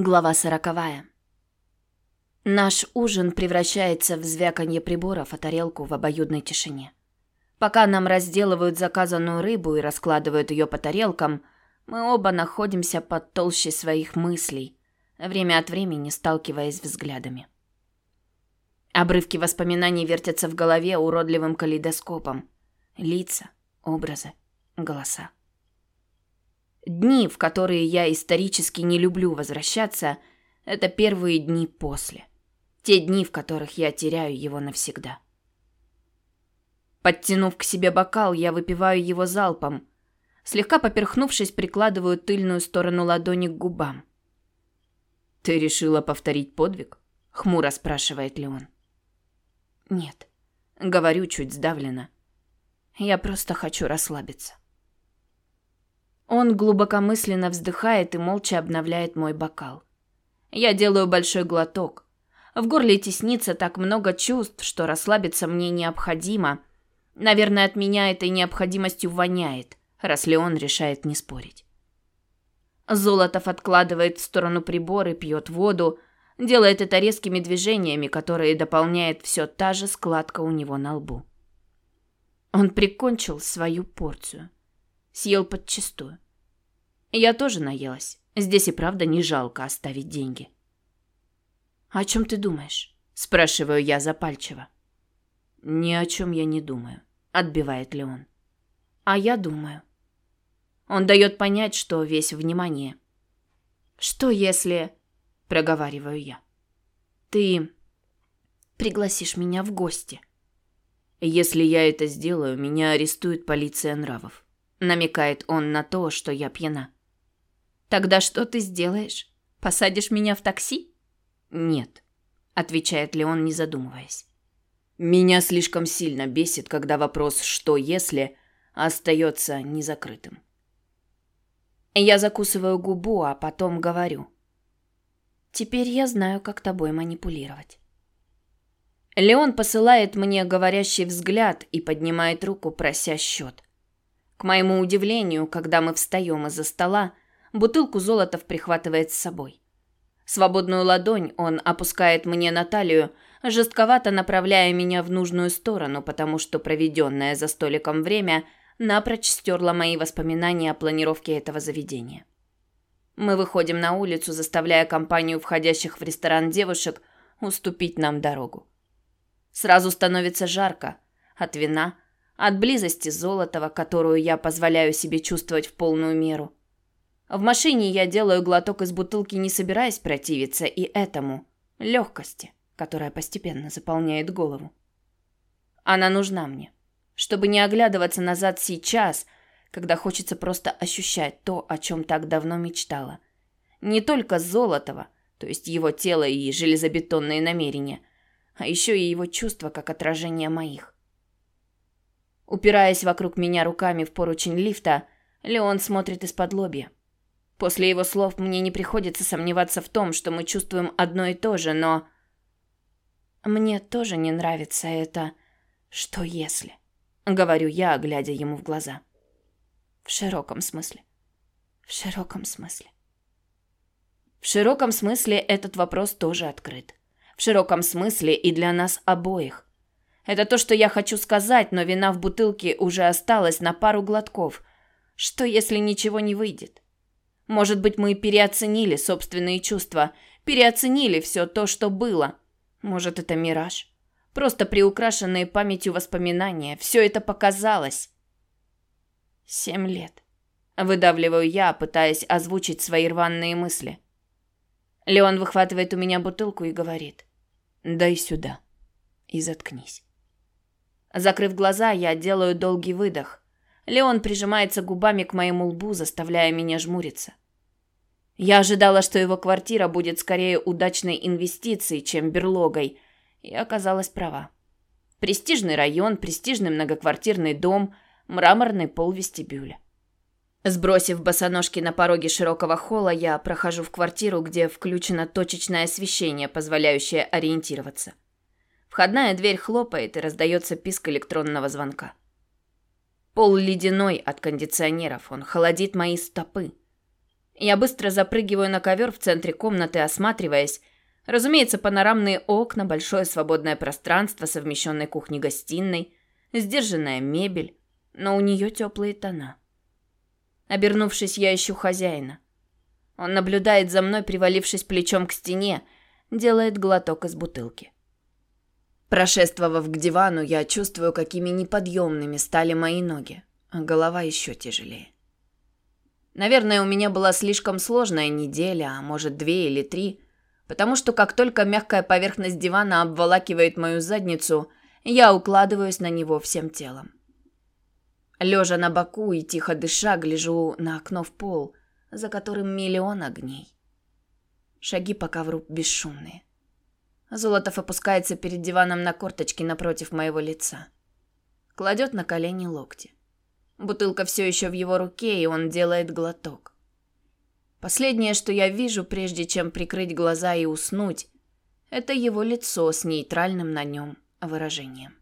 Глава сороковая. Наш ужин превращается в звяканье приборов, а тарелку в обоюдной тишине. Пока нам разделывают заказанную рыбу и раскладывают ее по тарелкам, мы оба находимся под толщей своих мыслей, время от времени сталкиваясь взглядами. Обрывки воспоминаний вертятся в голове уродливым калейдоскопом. Лица, образы, голоса. Дни, в которые я исторически не люблю возвращаться, это первые дни после. Те дни, в которых я теряю его навсегда. Подтянув к себе бокал, я выпиваю его залпом. Слегка поперхнувшись, прикладываю тыльную сторону ладони к губам. «Ты решила повторить подвиг?» — хмуро спрашивает Леон. «Нет», — говорю чуть сдавленно. «Я просто хочу расслабиться». Он глубокомысленно вздыхает и молча обновляет мой бокал. Я делаю большой глоток. В горле теснится так много чувств, что расслабиться мне необходимо. Наверное, от меня этой необходимостью воняет, раз Леон решает не спорить. Золотов откладывает в сторону прибор и пьет воду, делает это резкими движениями, которые дополняет все та же складка у него на лбу. Он прикончил свою порцию. Съел подчистую. Я тоже наелась. Здесь и правда не жалко оставить деньги. «О чем ты думаешь?» – спрашиваю я запальчиво. «Ни о чем я не думаю», – отбивает Леон. «А я думаю». Он дает понять, что весь внимание. «Что если...» – проговариваю я. «Ты пригласишь меня в гости?» «Если я это сделаю, меня арестует полиция нравов», намекает он на то, что я пьяна. Тогда что ты сделаешь? Посадишь меня в такси? Нет, отвечает Леон, не задумываясь. Меня слишком сильно бесит, когда вопрос «что если» остается незакрытым. Я закусываю губу, а потом говорю. Теперь я знаю, как тобой манипулировать. Леон посылает мне говорящий взгляд и поднимает руку, прося счет. К моему удивлению, когда мы встаем из-за стола, бутылку Золотов прихватывает с собой. Свободную ладонь он опускает мне на талию, жестковато направляя меня в нужную сторону, потому что проведенное за столиком время напрочь стерло мои воспоминания о планировке этого заведения. Мы выходим на улицу, заставляя компанию входящих в ресторан девушек уступить нам дорогу. Сразу становится жарко от вина, от близости Золотова, которую я позволяю себе чувствовать в полную меру. В машине я делаю глоток из бутылки, не собираясь противиться и этому легкости, которая постепенно заполняет голову. Она нужна мне, чтобы не оглядываться назад сейчас, когда хочется просто ощущать то, о чем так давно мечтала. Не только Золотова, то есть его тело и железобетонные намерения, а еще и его чувства как отражение моих. Упираясь вокруг меня руками в поручень лифта, Леон смотрит из-под лобья. После его слов мне не приходится сомневаться в том, что мы чувствуем одно и то же, но... Мне тоже не нравится это «что если», — говорю я, глядя ему в глаза. В широком смысле. В широком смысле. В широком смысле этот вопрос тоже открыт. В широком смысле и для нас обоих. Это то, что я хочу сказать, но вина в бутылке уже осталась на пару глотков. Что, если ничего не выйдет? Может быть, мы переоценили собственные чувства, переоценили все то, что было. Может, это мираж? Просто приукрашенные памятью воспоминания. Все это показалось. Семь лет. Выдавливаю я, пытаясь озвучить свои рваные мысли. Леон выхватывает у меня бутылку и говорит. «Дай сюда. И заткнись». Закрыв глаза, я делаю долгий выдох. Леон прижимается губами к моему лбу, заставляя меня жмуриться. Я ожидала, что его квартира будет скорее удачной инвестицией, чем берлогой, и оказалась права. Престижный район, престижный многоквартирный дом, мраморный пол вестибюля. Сбросив босоножки на пороге широкого холла, я прохожу в квартиру, где включено точечное освещение, позволяющее ориентироваться. Входная дверь хлопает и раздается писк электронного звонка. Пол ледяной от кондиционеров, он холодит мои стопы. Я быстро запрыгиваю на ковер в центре комнаты, осматриваясь. Разумеется, панорамные окна, большое свободное пространство совмещенной кухней-гостиной, сдержанная мебель, но у нее теплые тона. Обернувшись, я ищу хозяина. Он наблюдает за мной, привалившись плечом к стене, делает глоток из бутылки. Прошествовав к дивану, я чувствую, какими неподъемными стали мои ноги, а голова еще тяжелее. Наверное, у меня была слишком сложная неделя, а может две или три, потому что как только мягкая поверхность дивана обволакивает мою задницу, я укладываюсь на него всем телом. Лежа на боку и тихо дыша, гляжу на окно в пол, за которым миллион огней. Шаги по ковру бесшумные. Золотов опускается перед диваном на корточки напротив моего лица. Кладет на колени локти. Бутылка все еще в его руке, и он делает глоток. Последнее, что я вижу, прежде чем прикрыть глаза и уснуть, это его лицо с нейтральным на нем выражением.